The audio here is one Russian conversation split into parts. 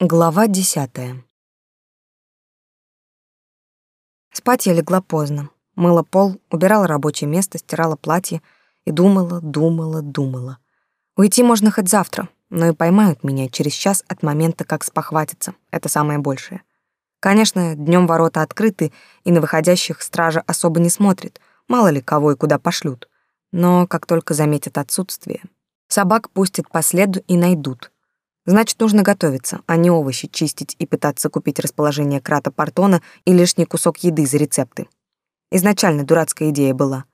Глава десятая. Спать я легла поздно. Мыла пол, убирала рабочее место, стирала платье и думала, думала, думала. Уйти можно хоть завтра, но и поймают меня через час от момента, как спохватятся. Это самое большее. Конечно, днем ворота открыты, и на выходящих стража особо не смотрит, мало ли кого и куда пошлют. Но как только заметят отсутствие, собак пустят по следу и найдут — Значит, нужно готовиться, а не овощи чистить и пытаться купить расположение крата Портона и лишний кусок еды за рецепты. Изначально дурацкая идея была.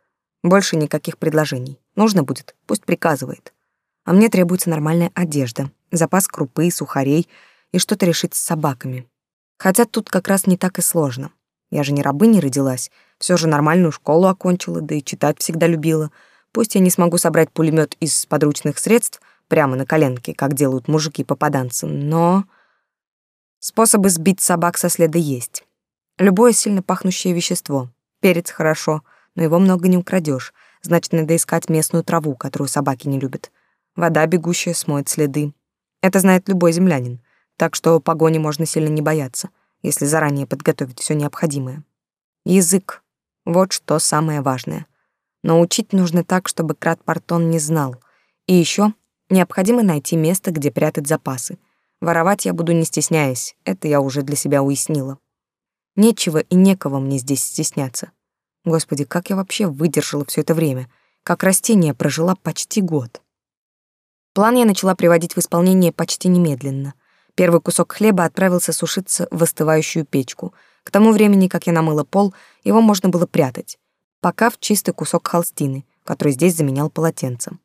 Больше никаких предложений. Нужно будет, пусть приказывает. А мне требуется нормальная одежда, запас крупы, сухарей и что-то решить с собаками. Хотя тут как раз не так и сложно. Я же не рабыней родилась, все же нормальную школу окончила, да и читать всегда любила. Пусть я не смогу собрать пулемет из подручных средств — прямо на коленке, как делают мужики-попаданцы, но... Способы сбить собак со следа есть. Любое сильно пахнущее вещество. Перец хорошо, но его много не украдешь. Значит, надо искать местную траву, которую собаки не любят. Вода бегущая смоет следы. Это знает любой землянин. Так что погони можно сильно не бояться, если заранее подготовить все необходимое. Язык. Вот что самое важное. Но учить нужно так, чтобы Крат Партон не знал. И еще Необходимо найти место, где прятать запасы. Воровать я буду не стесняясь, это я уже для себя уяснила. Нечего и некого мне здесь стесняться. Господи, как я вообще выдержала все это время? Как растение прожила почти год. План я начала приводить в исполнение почти немедленно. Первый кусок хлеба отправился сушиться в остывающую печку. К тому времени, как я намыла пол, его можно было прятать, пока в чистый кусок холстины, который здесь заменял полотенцем.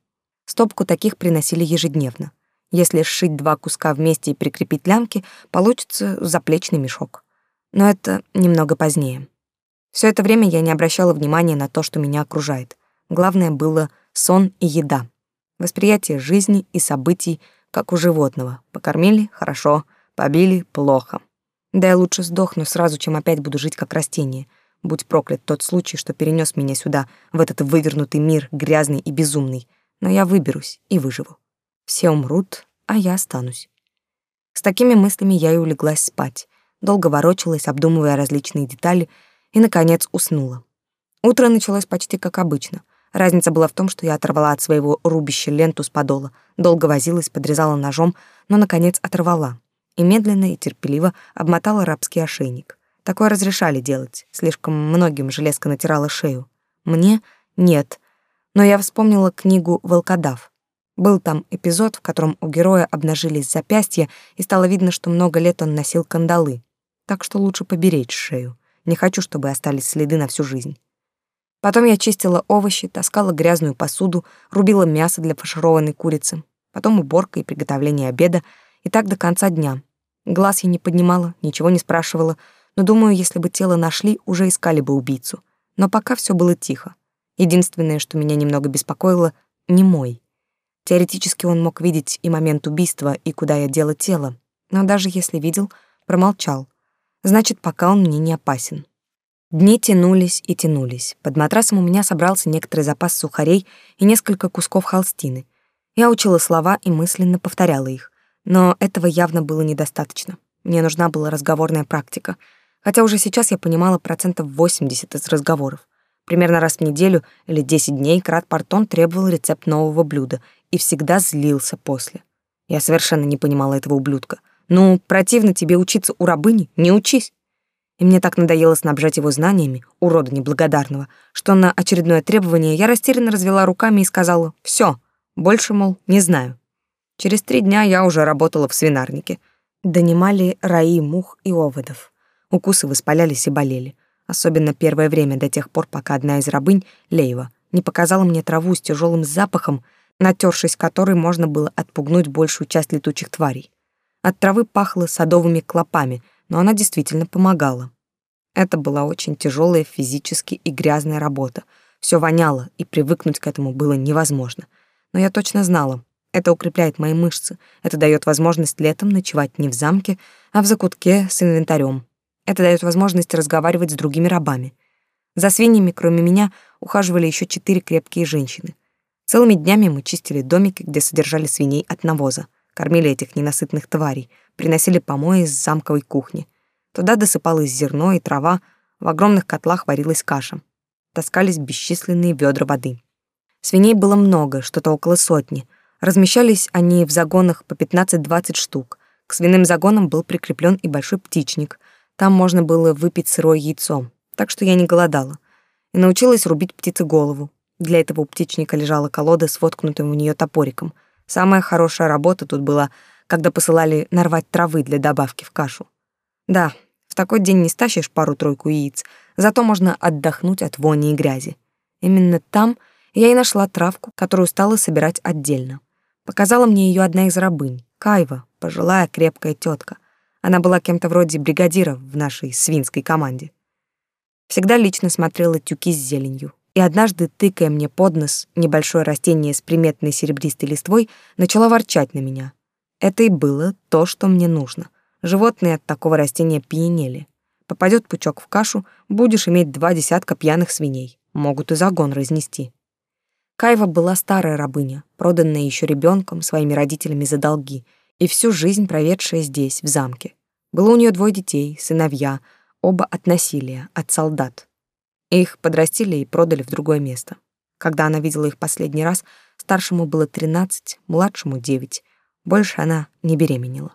Стопку таких приносили ежедневно. Если сшить два куска вместе и прикрепить лямки, получится заплечный мешок. Но это немного позднее. Все это время я не обращала внимания на то, что меня окружает. Главное было сон и еда. Восприятие жизни и событий, как у животного. Покормили — хорошо, побили — плохо. Да я лучше сдохну сразу, чем опять буду жить как растение. Будь проклят тот случай, что перенес меня сюда, в этот вывернутый мир, грязный и безумный — но я выберусь и выживу. Все умрут, а я останусь. С такими мыслями я и улеглась спать, долго ворочалась, обдумывая различные детали, и, наконец, уснула. Утро началось почти как обычно. Разница была в том, что я оторвала от своего рубища ленту с подола, долго возилась, подрезала ножом, но, наконец, оторвала и медленно и терпеливо обмотала рабский ошейник. Такое разрешали делать, слишком многим железка натирала шею. Мне — нет, но я вспомнила книгу «Волкодав». Был там эпизод, в котором у героя обнажились запястья, и стало видно, что много лет он носил кандалы. Так что лучше поберечь шею. Не хочу, чтобы остались следы на всю жизнь. Потом я чистила овощи, таскала грязную посуду, рубила мясо для фаршированной курицы. Потом уборка и приготовление обеда. И так до конца дня. Глаз я не поднимала, ничего не спрашивала, но думаю, если бы тело нашли, уже искали бы убийцу. Но пока все было тихо. Единственное, что меня немного беспокоило, не мой. Теоретически он мог видеть и момент убийства, и куда я дела тело, но даже если видел, промолчал. Значит, пока он мне не опасен. Дни тянулись и тянулись. Под матрасом у меня собрался некоторый запас сухарей и несколько кусков холстины. Я учила слова и мысленно повторяла их, но этого явно было недостаточно. Мне нужна была разговорная практика, хотя уже сейчас я понимала процентов 80 из разговоров. Примерно раз в неделю или 10 дней Крат Портон требовал рецепт нового блюда и всегда злился после. Я совершенно не понимала этого ублюдка. Ну, противно тебе учиться у рабыни, не учись. И мне так надоело снабжать его знаниями, урода неблагодарного, что на очередное требование я растерянно развела руками и сказала «Все, больше, мол, не знаю». Через три дня я уже работала в свинарнике. Донимали раи мух и оводов. Укусы воспалялись и болели особенно первое время до тех пор, пока одна из рабынь, Лейва, не показала мне траву с тяжелым запахом, натершись которой можно было отпугнуть большую часть летучих тварей. От травы пахло садовыми клопами, но она действительно помогала. Это была очень тяжелая физически и грязная работа. Все воняло, и привыкнуть к этому было невозможно. Но я точно знала, это укрепляет мои мышцы, это дает возможность летом ночевать не в замке, а в закутке с инвентарем, это дает возможность разговаривать с другими рабами. За свиньями, кроме меня, ухаживали еще четыре крепкие женщины. Целыми днями мы чистили домики, где содержали свиней от навоза. кормили этих ненасытных тварей, приносили помои из замковой кухни. Туда досыпалось зерно и трава, в огромных котлах варилась каша. Таскались бесчисленные ведра воды. Свиней было много, что-то около сотни. Размещались они в загонах по 15-20 штук. К свиным загонам был прикреплен и большой птичник. Там можно было выпить сырое яйцо, так что я не голодала. И научилась рубить птице голову. Для этого у птичника лежала колода с воткнутым в нее топориком. Самая хорошая работа тут была, когда посылали нарвать травы для добавки в кашу. Да, в такой день не стащишь пару-тройку яиц, зато можно отдохнуть от вони и грязи. Именно там я и нашла травку, которую стала собирать отдельно. Показала мне ее одна из рабынь, Кайва, пожилая крепкая тетка. Она была кем-то вроде бригадира в нашей свинской команде. Всегда лично смотрела тюки с зеленью. И однажды, тыкая мне под нос небольшое растение с приметной серебристой листвой, начала ворчать на меня. Это и было то, что мне нужно. Животные от такого растения пьянели. Попадет пучок в кашу, будешь иметь два десятка пьяных свиней. Могут и загон разнести. Кайва была старая рабыня, проданная еще ребенком своими родителями за долги, и всю жизнь проведшая здесь, в замке. Было у нее двое детей, сыновья, оба от насилия, от солдат. Их подрастили и продали в другое место. Когда она видела их последний раз, старшему было 13, младшему 9. Больше она не беременела.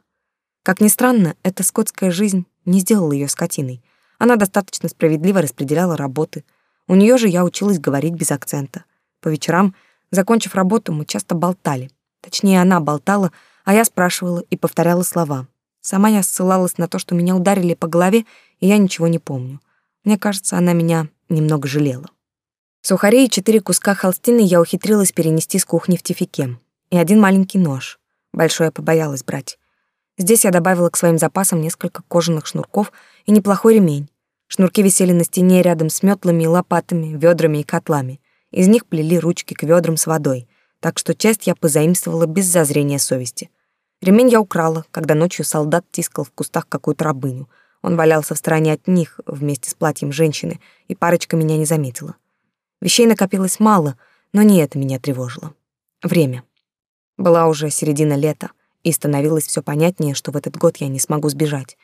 Как ни странно, эта скотская жизнь не сделала ее скотиной. Она достаточно справедливо распределяла работы. У нее же я училась говорить без акцента — по вечерам, закончив работу, мы часто болтали. Точнее, она болтала, а я спрашивала и повторяла слова. Сама я ссылалась на то, что меня ударили по голове, и я ничего не помню. Мне кажется, она меня немного жалела. Сухари и четыре куска холстины я ухитрилась перенести с кухни в тифике. И один маленький нож. Большой я побоялась брать. Здесь я добавила к своим запасам несколько кожаных шнурков и неплохой ремень. Шнурки висели на стене рядом с метлами и лопатами, ведрами и котлами. Из них плели ручки к ведрам с водой, так что часть я позаимствовала без зазрения совести. Ремень я украла, когда ночью солдат тискал в кустах какую-то рабыню. Он валялся в стороне от них вместе с платьем женщины, и парочка меня не заметила. Вещей накопилось мало, но не это меня тревожило. Время. Была уже середина лета, и становилось все понятнее, что в этот год я не смогу сбежать.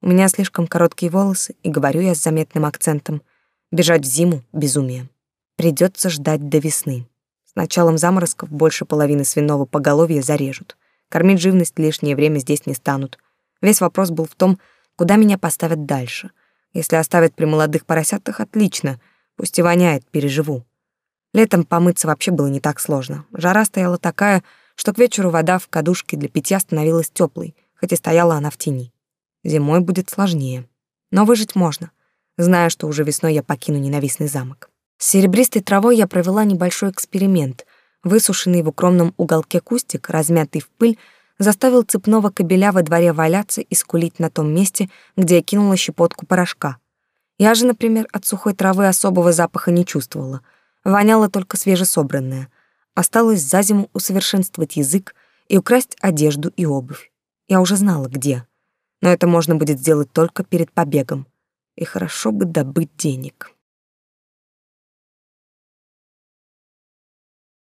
У меня слишком короткие волосы, и говорю я с заметным акцентом. Бежать в зиму — безумие. Придется ждать до весны. С началом заморозков больше половины свиного поголовья зарежут. Кормить живность лишнее время здесь не станут. Весь вопрос был в том, куда меня поставят дальше. Если оставят при молодых поросятах, отлично. Пусть и воняет, переживу. Летом помыться вообще было не так сложно. Жара стояла такая, что к вечеру вода в кадушке для питья становилась теплой, хоть и стояла она в тени. Зимой будет сложнее. Но выжить можно, зная, что уже весной я покину ненавистный замок. С серебристой травой я провела небольшой эксперимент. Высушенный в укромном уголке кустик, размятый в пыль, заставил цепного кобеля во дворе валяться и скулить на том месте, где я кинула щепотку порошка. Я же, например, от сухой травы особого запаха не чувствовала. Воняло только свежесобранное. Осталось за зиму усовершенствовать язык и украсть одежду и обувь. Я уже знала, где. Но это можно будет сделать только перед побегом. И хорошо бы добыть денег.